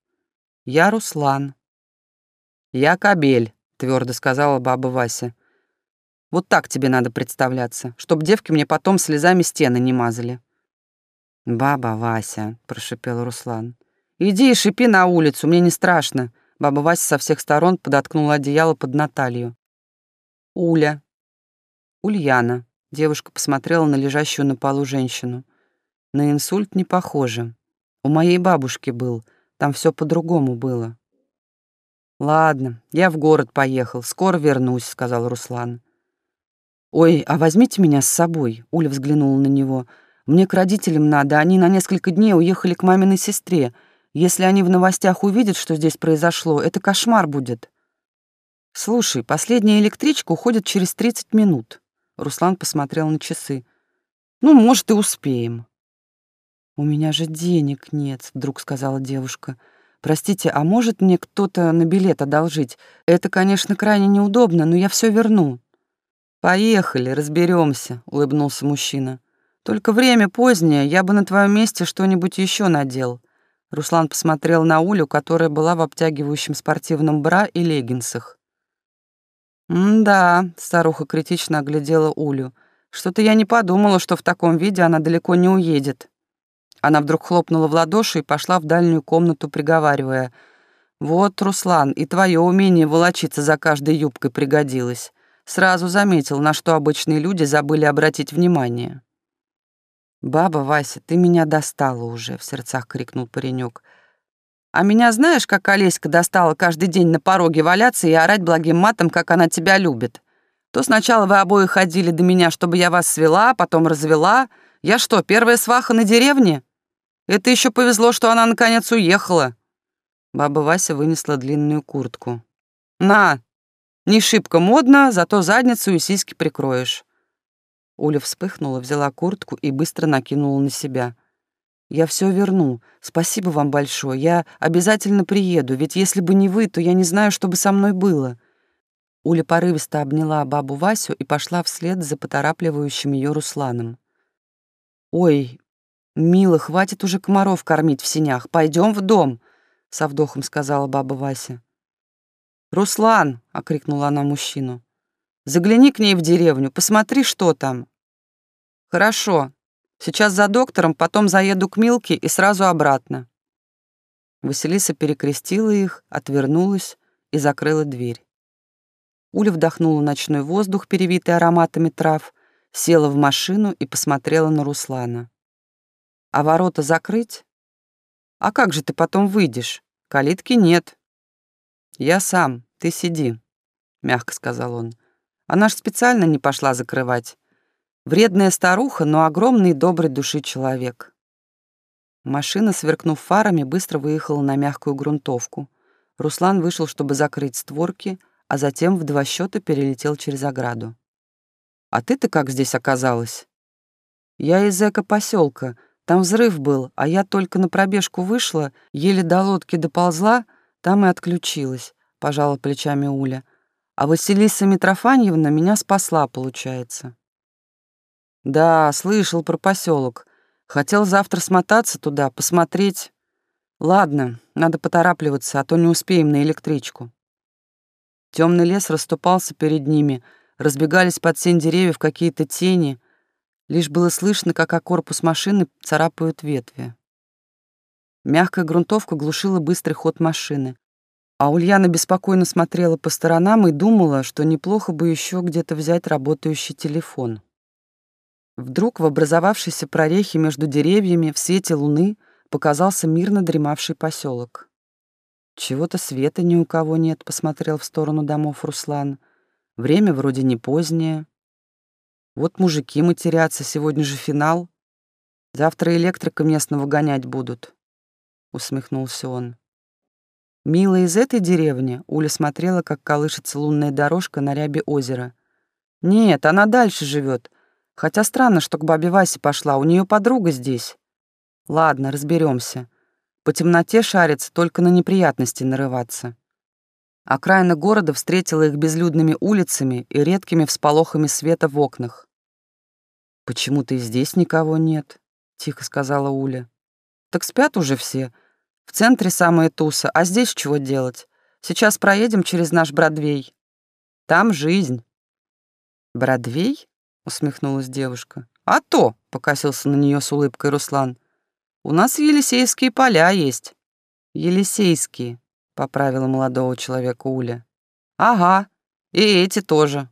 Я Руслан. Я Кабель, твердо сказала баба Вася. Вот так тебе надо представляться, чтоб девки мне потом слезами стены не мазали. «Баба Вася», — прошипел Руслан. «Иди и шипи на улицу, мне не страшно». Баба Вася со всех сторон подоткнула одеяло под Наталью. «Уля». «Ульяна». Девушка посмотрела на лежащую на полу женщину. «На инсульт не похоже. У моей бабушки был. Там все по-другому было». «Ладно, я в город поехал. Скоро вернусь», — сказал Руслан. «Ой, а возьмите меня с собой», — Уля взглянула на него. Мне к родителям надо, они на несколько дней уехали к маминой сестре. Если они в новостях увидят, что здесь произошло, это кошмар будет. Слушай, последняя электричка уходит через 30 минут. Руслан посмотрел на часы. Ну, может, и успеем. У меня же денег нет, вдруг сказала девушка. Простите, а может мне кто-то на билет одолжить? Это, конечно, крайне неудобно, но я все верну. Поехали, разберемся, улыбнулся мужчина. Только время позднее, я бы на твоем месте что-нибудь еще надел. Руслан посмотрел на Улю, которая была в обтягивающем спортивном бра и леггинсах. «Да», — старуха критично оглядела Улю. «Что-то я не подумала, что в таком виде она далеко не уедет». Она вдруг хлопнула в ладоши и пошла в дальнюю комнату, приговаривая. «Вот, Руслан, и твое умение волочиться за каждой юбкой пригодилось. Сразу заметил, на что обычные люди забыли обратить внимание». «Баба Вася, ты меня достала уже», — в сердцах крикнул паренек. «А меня знаешь, как Олеська достала каждый день на пороге валяться и орать благим матом, как она тебя любит? То сначала вы обои ходили до меня, чтобы я вас свела, потом развела. Я что, первая сваха на деревне? Это еще повезло, что она наконец уехала». Баба Вася вынесла длинную куртку. «На, не шибко модно, зато задницу и сиськи прикроешь». Оля вспыхнула, взяла куртку и быстро накинула на себя. «Я все верну. Спасибо вам большое. Я обязательно приеду, ведь если бы не вы, то я не знаю, что бы со мной было». Уля порывисто обняла бабу Васю и пошла вслед за поторапливающим ее Русланом. «Ой, мила, хватит уже комаров кормить в синях. Пойдем в дом», — со вдохом сказала баба Вася. «Руслан!» — окрикнула она мужчину. Загляни к ней в деревню, посмотри, что там». «Хорошо. Сейчас за доктором, потом заеду к Милке и сразу обратно». Василиса перекрестила их, отвернулась и закрыла дверь. Уля вдохнула ночной воздух, перевитый ароматами трав, села в машину и посмотрела на Руслана. «А ворота закрыть? А как же ты потом выйдешь? Калитки нет». «Я сам, ты сиди», — мягко сказал он. Она ж специально не пошла закрывать. Вредная старуха, но огромный добрый души человек. Машина, сверкнув фарами, быстро выехала на мягкую грунтовку. Руслан вышел, чтобы закрыть створки, а затем в два счета перелетел через ограду. «А ты-то как здесь оказалась?» «Я из эко-поселка. Там взрыв был, а я только на пробежку вышла, еле до лодки доползла, там и отключилась», — пожала плечами Уля. А Василиса Митрофаньевна меня спасла, получается. Да, слышал про поселок. Хотел завтра смотаться туда, посмотреть. Ладно, надо поторапливаться, а то не успеем на электричку. Темный лес расступался перед ними, разбегались под сень деревьев какие-то тени. Лишь было слышно, как о корпус машины царапают ветви. Мягкая грунтовка глушила быстрый ход машины. А Ульяна беспокойно смотрела по сторонам и думала, что неплохо бы еще где-то взять работающий телефон. Вдруг в образовавшейся прорехе между деревьями в свете луны показался мирно дремавший поселок. «Чего-то света ни у кого нет», — посмотрел в сторону домов Руслан. «Время вроде не позднее. Вот мужики матерятся, сегодня же финал. Завтра электрика местного гонять будут», — усмехнулся он. Мила из этой деревни Уля смотрела, как колышется лунная дорожка на рябе озера. Нет, она дальше живет. Хотя странно, что к бабе Васе пошла, у нее подруга здесь. Ладно, разберемся. По темноте шарится, только на неприятности нарываться. Окраина города встретила их безлюдными улицами и редкими всполохами света в окнах. «Почему-то и здесь никого нет», — тихо сказала Уля. «Так спят уже все. В центре самая туса, а здесь чего делать? Сейчас проедем через наш Бродвей. Там жизнь». «Бродвей?» — усмехнулась девушка. «А то!» — покосился на нее с улыбкой Руслан. «У нас Елисейские поля есть». «Елисейские», — поправила молодого человека Уля. «Ага, и эти тоже».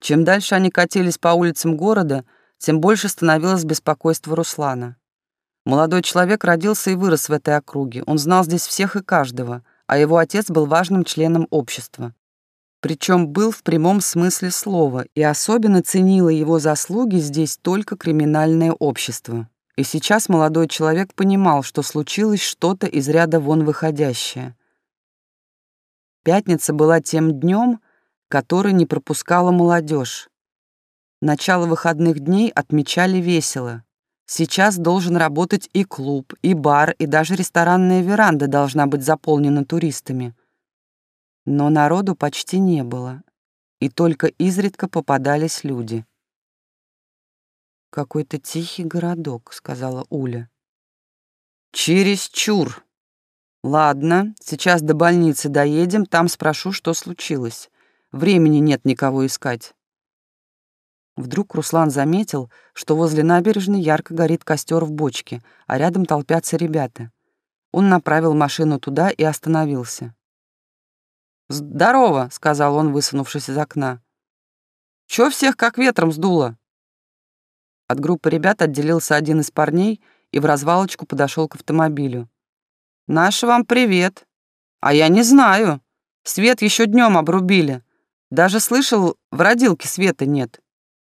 Чем дальше они катились по улицам города, тем больше становилось беспокойство Руслана. Молодой человек родился и вырос в этой округе. Он знал здесь всех и каждого, а его отец был важным членом общества. Причем был в прямом смысле слова, и особенно ценило его заслуги здесь только криминальное общество. И сейчас молодой человек понимал, что случилось что-то из ряда вон выходящее. Пятница была тем днем, который не пропускала молодежь. Начало выходных дней отмечали весело. Сейчас должен работать и клуб, и бар, и даже ресторанная веранда должна быть заполнена туристами. Но народу почти не было, и только изредка попадались люди. «Какой-то тихий городок», — сказала Уля. «Через чур», «Ладно, сейчас до больницы доедем, там спрошу, что случилось. Времени нет никого искать». Вдруг Руслан заметил, что возле набережной ярко горит костер в бочке, а рядом толпятся ребята. Он направил машину туда и остановился. «Здорово», — сказал он, высунувшись из окна. «Чё всех как ветром сдуло?» От группы ребят отделился один из парней и в развалочку подошел к автомобилю. Наш вам привет. А я не знаю. Свет еще днем обрубили. Даже слышал, в родилке света нет.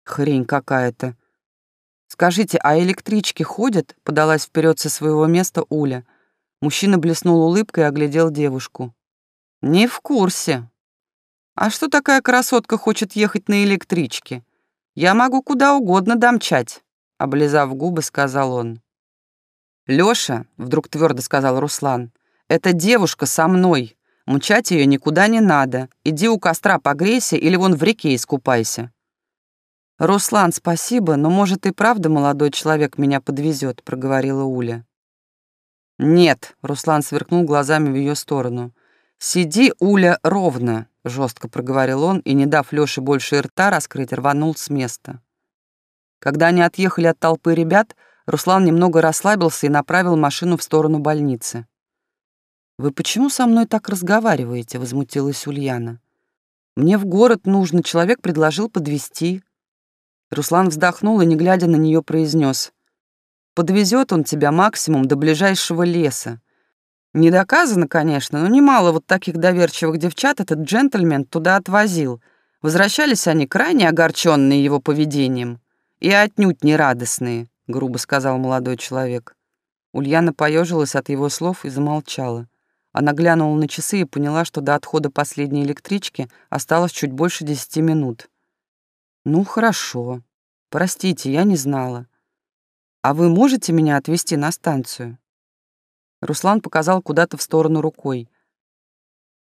Хрень какая-то. Скажите, а электрички ходят? Подалась вперед со своего места Уля. Мужчина блеснул улыбкой и оглядел девушку. Не в курсе. А что такая красотка хочет ехать на электричке? Я могу куда угодно домчать, облизав губы, сказал он. «Лёша», — вдруг твердо сказал Руслан, — «эта девушка со мной. Мчать ее никуда не надо. Иди у костра погрейся или вон в реке искупайся». «Руслан, спасибо, но, может, и правда молодой человек меня подвезет», — проговорила Уля. «Нет», — Руслан сверкнул глазами в ее сторону. «Сиди, Уля, ровно», — жестко проговорил он и, не дав Лёше больше рта раскрыть, рванул с места. Когда они отъехали от толпы ребят, — Руслан немного расслабился и направил машину в сторону больницы. «Вы почему со мной так разговариваете?» — возмутилась Ульяна. «Мне в город нужно, человек предложил подвести. Руслан вздохнул и, не глядя на нее, произнес: «Подвезет он тебя максимум до ближайшего леса. Не доказано, конечно, но немало вот таких доверчивых девчат этот джентльмен туда отвозил. Возвращались они крайне огорченные его поведением и отнюдь не радостные грубо сказал молодой человек. Ульяна поежилась от его слов и замолчала. Она глянула на часы и поняла, что до отхода последней электрички осталось чуть больше десяти минут. «Ну, хорошо. Простите, я не знала. А вы можете меня отвезти на станцию?» Руслан показал куда-то в сторону рукой.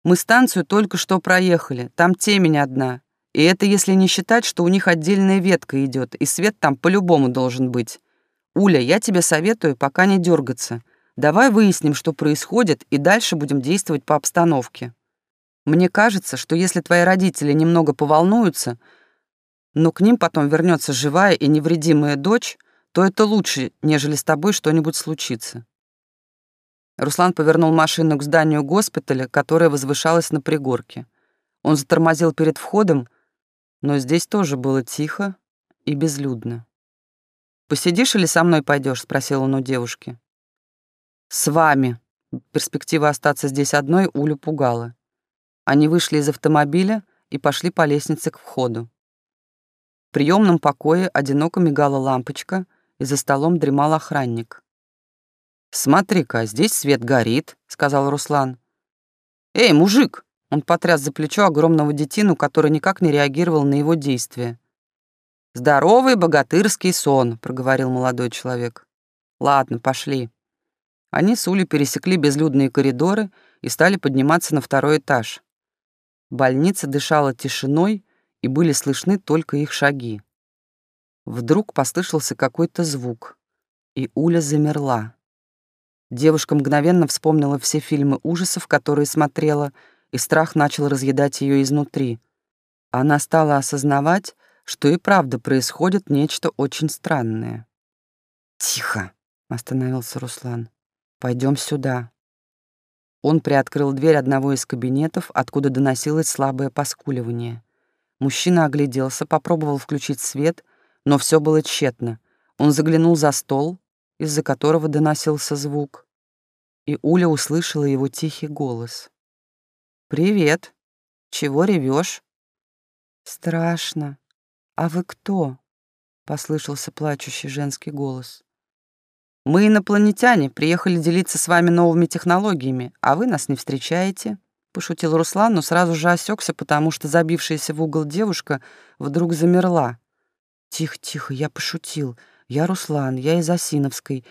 «Мы станцию только что проехали. Там темень одна. И это если не считать, что у них отдельная ветка идет, и свет там по-любому должен быть. Уля, я тебе советую пока не дергаться. Давай выясним, что происходит, и дальше будем действовать по обстановке. Мне кажется, что если твои родители немного поволнуются, но к ним потом вернется живая и невредимая дочь, то это лучше, нежели с тобой что-нибудь случится. Руслан повернул машину к зданию госпиталя, которое возвышалось на пригорке. Он затормозил перед входом, но здесь тоже было тихо и безлюдно. «Посидишь или со мной пойдешь? спросил он у девушки. «С вами». Перспектива остаться здесь одной Улю пугала. Они вышли из автомобиля и пошли по лестнице к входу. Приемном покое одиноко мигала лампочка, и за столом дремал охранник. «Смотри-ка, здесь свет горит», — сказал Руслан. «Эй, мужик!» — он потряс за плечо огромного детину, который никак не реагировал на его действия. «Здоровый богатырский сон», — проговорил молодой человек. «Ладно, пошли». Они с Улей пересекли безлюдные коридоры и стали подниматься на второй этаж. Больница дышала тишиной, и были слышны только их шаги. Вдруг послышался какой-то звук, и Уля замерла. Девушка мгновенно вспомнила все фильмы ужасов, которые смотрела, и страх начал разъедать ее изнутри. Она стала осознавать, что и правда происходит нечто очень странное. «Тихо!» — остановился Руслан. Пойдем сюда». Он приоткрыл дверь одного из кабинетов, откуда доносилось слабое поскуливание. Мужчина огляделся, попробовал включить свет, но все было тщетно. Он заглянул за стол, из-за которого доносился звук, и Уля услышала его тихий голос. «Привет. Чего ревешь? «Страшно. А вы кто?» — послышался плачущий женский голос. Мы инопланетяне, приехали делиться с вами новыми технологиями, а вы нас не встречаете», — пошутил Руслан, но сразу же осекся, потому что забившаяся в угол девушка вдруг замерла. «Тихо, тихо, я пошутил. Я Руслан, я из Осиновской.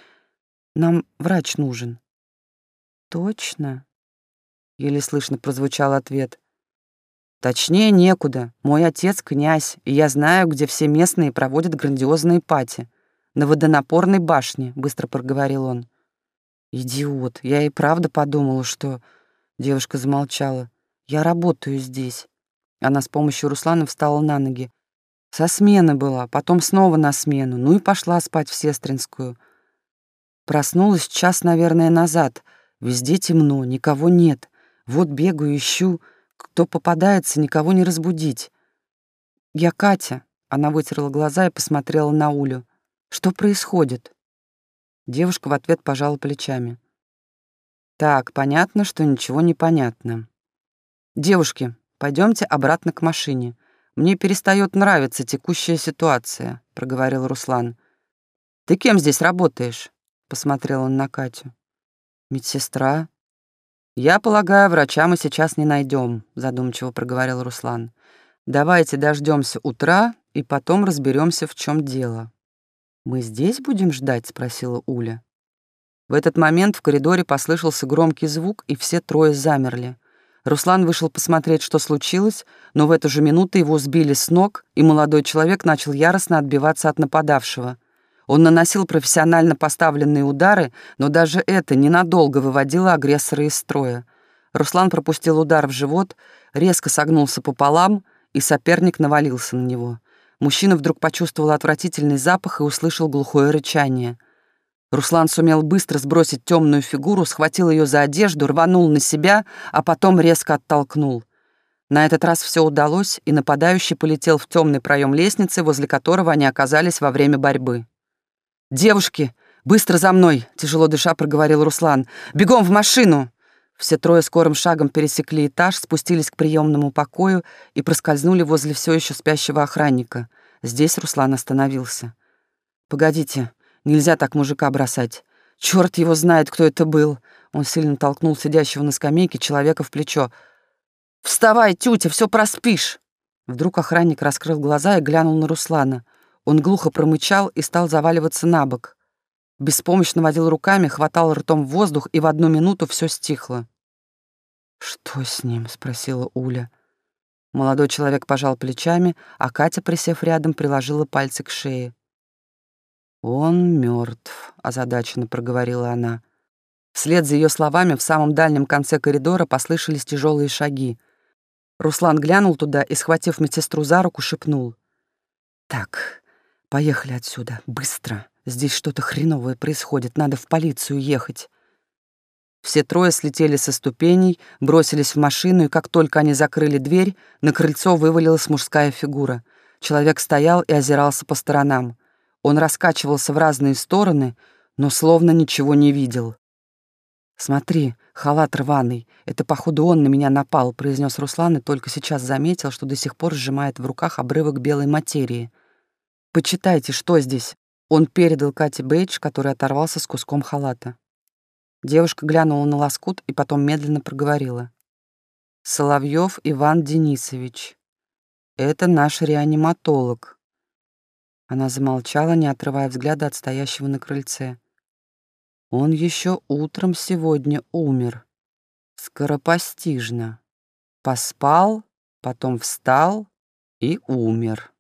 Нам врач нужен». «Точно?» — еле слышно прозвучал ответ. «Точнее некуда. Мой отец — князь, и я знаю, где все местные проводят грандиозные пати на водонапорной башне», — быстро проговорил он. «Идиот, я и правда подумала, что...» Девушка замолчала. «Я работаю здесь». Она с помощью Руслана встала на ноги. Со смены была, потом снова на смену, ну и пошла спать в Сестринскую. Проснулась час, наверное, назад. Везде темно, никого нет. Вот бегаю, ищу. Кто попадается, никого не разбудить. «Я Катя», — она вытерла глаза и посмотрела на Улю. Что происходит?» Девушка в ответ пожала плечами. «Так, понятно, что ничего не понятно. Девушки, пойдемте обратно к машине. Мне перестает нравиться текущая ситуация», — проговорил Руслан. «Ты кем здесь работаешь?» — посмотрел он на Катю. «Медсестра». «Я полагаю, врача мы сейчас не найдем», — задумчиво проговорил Руслан. «Давайте дождемся утра и потом разберемся, в чем дело». «Мы здесь будем ждать?» — спросила Уля. В этот момент в коридоре послышался громкий звук, и все трое замерли. Руслан вышел посмотреть, что случилось, но в эту же минуту его сбили с ног, и молодой человек начал яростно отбиваться от нападавшего. Он наносил профессионально поставленные удары, но даже это ненадолго выводило агрессора из строя. Руслан пропустил удар в живот, резко согнулся пополам, и соперник навалился на него. Мужчина вдруг почувствовал отвратительный запах и услышал глухое рычание. Руслан сумел быстро сбросить темную фигуру, схватил ее за одежду, рванул на себя, а потом резко оттолкнул. На этот раз все удалось, и нападающий полетел в темный проем лестницы, возле которого они оказались во время борьбы. «Девушки, быстро за мной!» — тяжело дыша проговорил Руслан. «Бегом в машину!» Все трое скорым шагом пересекли этаж, спустились к приемному покою и проскользнули возле все еще спящего охранника. Здесь Руслан остановился. «Погодите, нельзя так мужика бросать. Черт его знает, кто это был!» Он сильно толкнул сидящего на скамейке человека в плечо. «Вставай, тютя, все проспишь!» Вдруг охранник раскрыл глаза и глянул на Руслана. Он глухо промычал и стал заваливаться на бок. Беспомощно водил руками, хватал ртом воздух, и в одну минуту все стихло. «Что с ним?» — спросила Уля. Молодой человек пожал плечами, а Катя, присев рядом, приложила пальцы к шее. «Он мертв, озадаченно проговорила она. Вслед за ее словами в самом дальнем конце коридора послышались тяжелые шаги. Руслан глянул туда и, схватив медсестру за руку, шепнул. «Так, поехали отсюда, быстро!» Здесь что-то хреновое происходит, надо в полицию ехать. Все трое слетели со ступеней, бросились в машину, и как только они закрыли дверь, на крыльцо вывалилась мужская фигура. Человек стоял и озирался по сторонам. Он раскачивался в разные стороны, но словно ничего не видел. «Смотри, халат рваный. Это, походу, он на меня напал», — произнес Руслан и только сейчас заметил, что до сих пор сжимает в руках обрывок белой материи. «Почитайте, что здесь?» Он передал Кате бейдж, который оторвался с куском халата. Девушка глянула на лоскут и потом медленно проговорила. «Соловьев Иван Денисович. Это наш реаниматолог». Она замолчала, не отрывая взгляда от стоящего на крыльце. Он еще утром сегодня умер. Скоропостижно. Поспал, потом встал и умер.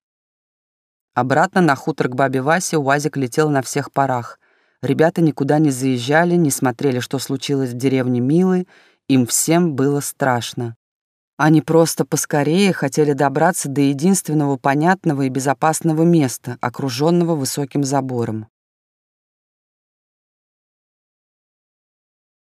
Обратно на хутор к бабе Васе УАЗик летел на всех парах. Ребята никуда не заезжали, не смотрели, что случилось в деревне Милы, им всем было страшно. Они просто поскорее хотели добраться до единственного понятного и безопасного места, окруженного высоким забором.